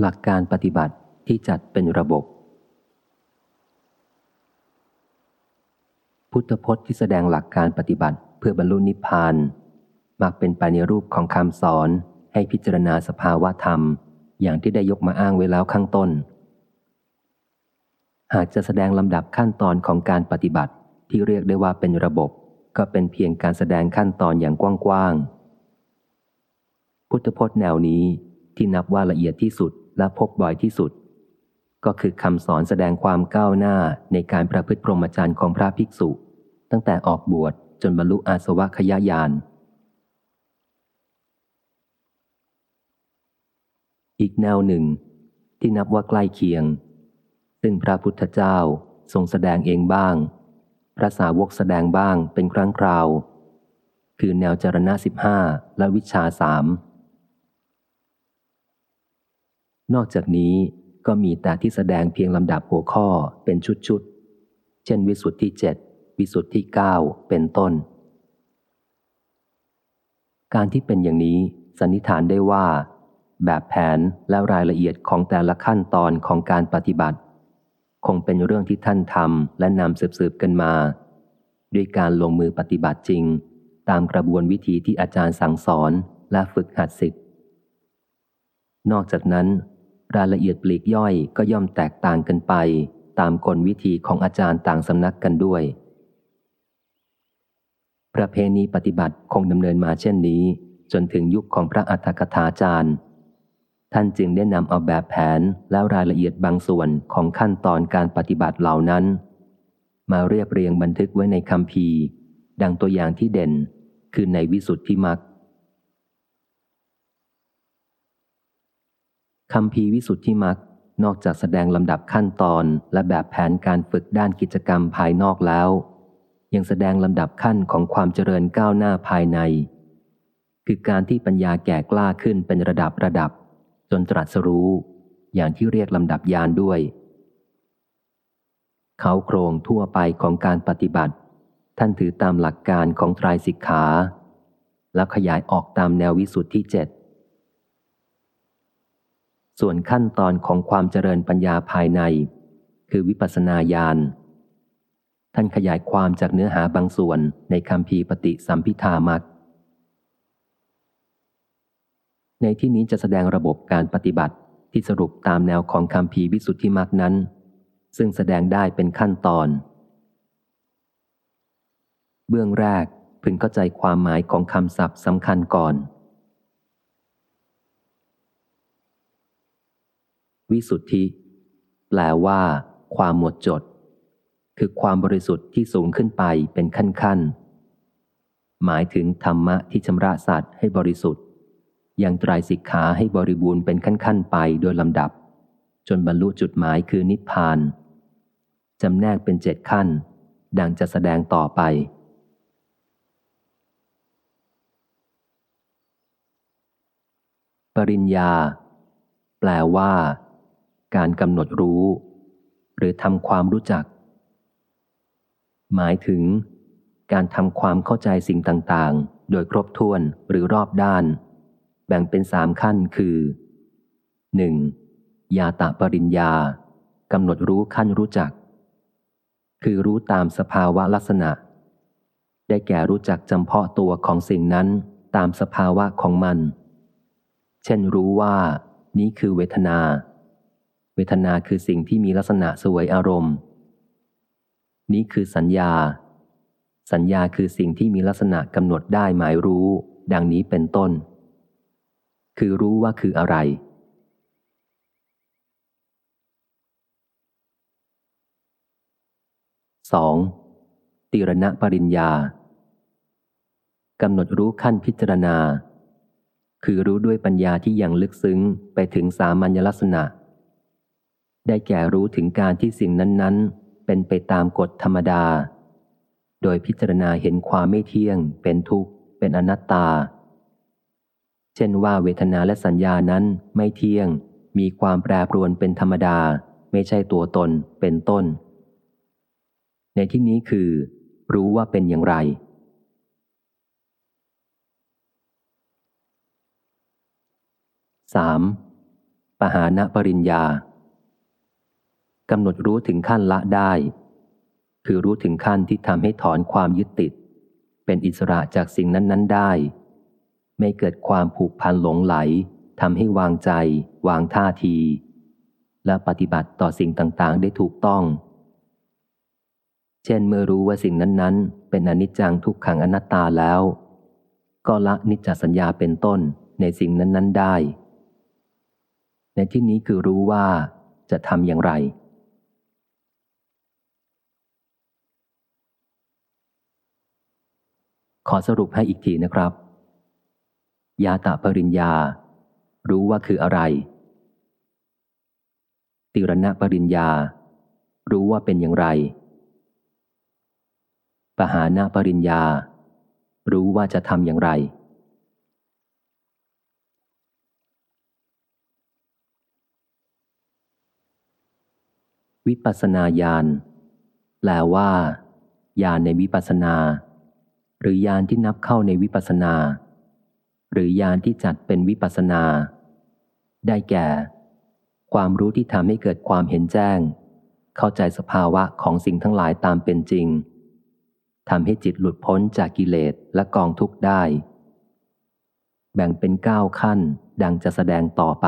หลักการปฏิบัติที่จัดเป็นระบบ พุทธพจน์ที่แสดงหลักการปฏิบัติเพื่อบรรลุนิพพาน มักเป็นไปในรูปของคำสอนให้พิจารณาสภาวะธรรม อย่างที่ได้ยกมาอ้างไว้แล้วข้างต้น หากจะแสดงลำดับขั้นตอนของการปฏิบัติที่เรียกได้ว่าเป็นระบบ ก็เป็นเพียงการแสดงขั้นตอนอย่างกว้างๆพุทธพจน์แนวนี้ที่นับว่าละเอียดที่สุด และพบบ่อยที่สุด ก็คือคำสอนแสดงความก้าวหน้าในการประพฤติพรหมจรรย์ของพระภิกษุ ตั้งแต่ออกบวชจนบรรลุอาสวะขยายาน อีกแนวหนึ่ง ที่นับว่าใกล้เคียง ซึ่งพระพุทธเจ้าทรงแสดงเองบ้าง พระสาวกแสดงบ้างเป็นครั้งคราว คือแนวจรณะสิบห้าและวิชาสาม นอกจากนี้ก็มีแต่ที่แสดงเพียงลำดับหัวข้อเป็นชุดๆ เช่นวิสุทธิเจ็ดวิสุทธิเก้าเป็นต้น การที่เป็นอย่างนี้สันนิษฐานได้ว่า แบบแผนและรายละเอียดของแต่ละขั้นตอนของการปฏิบัติ คงเป็นเรื่องที่ท่านทำและนำสืบๆกันมา ด้วยการลงมือปฏิบัติจริง ตามกระบวนวิธีที่อาจารย์สั่งสอนและฝึกหัดสิทธิ์นอกจากนั้น รายละเอียดปลีกย่อยก็ย่อมแตกต่างกันไป ตามกลวิธีของอาจารย์ต่างสำนักกันด้วย ประเพณีปฏิบัติคงดำเนินมาเช่นนี้ จนถึงยุคของพระอัฏฐกถาจารย์ ท่านจึงได้นำเอาแบบแผนแล้วรายละเอียดบางส่วนของขั้นตอนการปฏิบัติเหล่านั้น มาเรียบเรียงบันทึกไว้ในคำพีดังตัวอย่างที่เด่น คือในวิสุทธิมัก คำพีวิสุทธิมักนอกจากแสดงลำดับขั้นตอนและแบบแผนการฝึกด้านกิจกรรมภายนอกแล้ว ยังแสดงลำดับขั้นของความเจริญก้าวหน้าภายใน คือการที่ปัญญาแก่กล้าขึ้นเป็นระดับระดับ จนตรัสรู้ อย่างที่เรียกลำดับยานด้วย เขาโครงทั่วไปของการปฏิบัติ ท่านถือตามหลักการของไตรสิกขา แล้วขยายออกตามแนววิสุทธิเจ็ด ส่วนขั้นตอนของความเจริญปัญญาภายใน คือวิปัสนาญาณ ท่านขยายความจากเนื้อหาบางส่วนในคำพีปฏิสัมพิธามัก ในที่นี้จะแสดงระบบการปฏิบัติที่สรุปตามแนวของคำพีวิสุทธิมักนั้น ซึ่งแสดงได้เป็นขั้นตอน เบื้องแรกพึงเข้าใจความหมายของคำศัพท์สำคัญก่อน วิสุทธิ แปลว่า ความหมดจด คือความบริสุทธิ์ที่สูงขึ้นไปเป็นขั้นขั้นหมายถึงธรรมะที่ชำระสัตว์ให้บริสุทธิ์ยังตรายสิกขาให้บริบูรณ์เป็นขั้นขั้นไปโดยลำดับ จนบรรลุจุดหมายคือนิพพานจำแนกเป็นเจ็ดขั้น ดังจะแสดงต่อไป ปริญญา แปลว่า การกำหนดรู้ หรือทำความรู้จัก หมายถึง การทำความเข้าใจสิ่งต่างๆ โดยครบถ้วนหรือรอบด้าน แบ่งเป็นสามขั้นคือ 1. ยาตะปริญญากำหนดรู้ขั้นรู้จัก คือรู้ตามสภาวะลักษณะ ได้แก่รู้จักจำเพาะตัวของสิ่งนั้นตามสภาวะของมัน เช่นรู้ว่า นี้คือเวทนา เวทนาคือสิ่งที่มีลักษณะสวยอารมณ์ นี้คือสัญญา สัญญาคือสิ่งที่มีลักษณะกำหนดได้หมายรู้ ดังนี้เป็นต้น คือรู้ว่าคืออะไร 2. ติรณปริญญากำหนดรู้ขั้นพิจารณา คือรู้ด้วยปัญญาที่ยังลึกซึ้งไปถึงสามัญลักษณะ ได้แก่รู้ถึงการที่สิ่งนั้น ๆ เป็นไปตามกฎธรรมดา โดยพิจารณาเห็นความไม่เที่ยง เป็นทุกข์ เป็นอนัตตา เช่นว่าเวทนาและสัญญานั้นไม่เที่ยง มีความแปรปรวนเป็นธรรมดา ไม่ใช่ตัวตนเป็นต้น ในที่นี้คือ รู้ว่าเป็นอย่างไร 3. ปหาณปริญญา กำหนดรู้ถึงขั้นละได้ คือรู้ถึงขั้นที่ทำให้ถอนความยึดติด เป็นอิสระจากสิ่งนั้น ๆ ได้ ไม่เกิดความผูกพันหลงไหลทำให้วางใจ วางท่าที และปฏิบัติต่อสิ่งต่าง ๆ ได้ถูกต้อง เช่นเมื่อรู้ว่าสิ่งนั้น ๆ เป็นอนิจจังทุกขังอนัตตาแล้ว ก็ละนิจจสัญญาเป็นต้นในสิ่งนั้น ๆ ได้ ในที่นี้คือรู้ว่าจะทำอย่างไร ขอสรุปให้อีกทีนะครับ ยาตะปริญญา รู้ว่าคืออะไร ติรณะปริญญา รู้ว่าเป็นอย่างไร ปหาณปริญญา รู้ว่าจะทำอย่างไรวิปัสสนาญาณแปลว่าญาณในวิปัสสนา หรือญาณที่นับเข้าในวิปัสนา หรือญาณที่จัดเป็นวิปัสสนา ได้แก่ ความรู้ที่ทำให้เกิดความเห็นแจ้ง เข้าใจสภาวะของสิ่งทั้งหลายตามเป็นจริงทำให้จิตหลุดพ้นจากกิเลสและกองทุกข์ได้ แบ่งเป็นเก้าขั้นดังจะแสดงต่อไป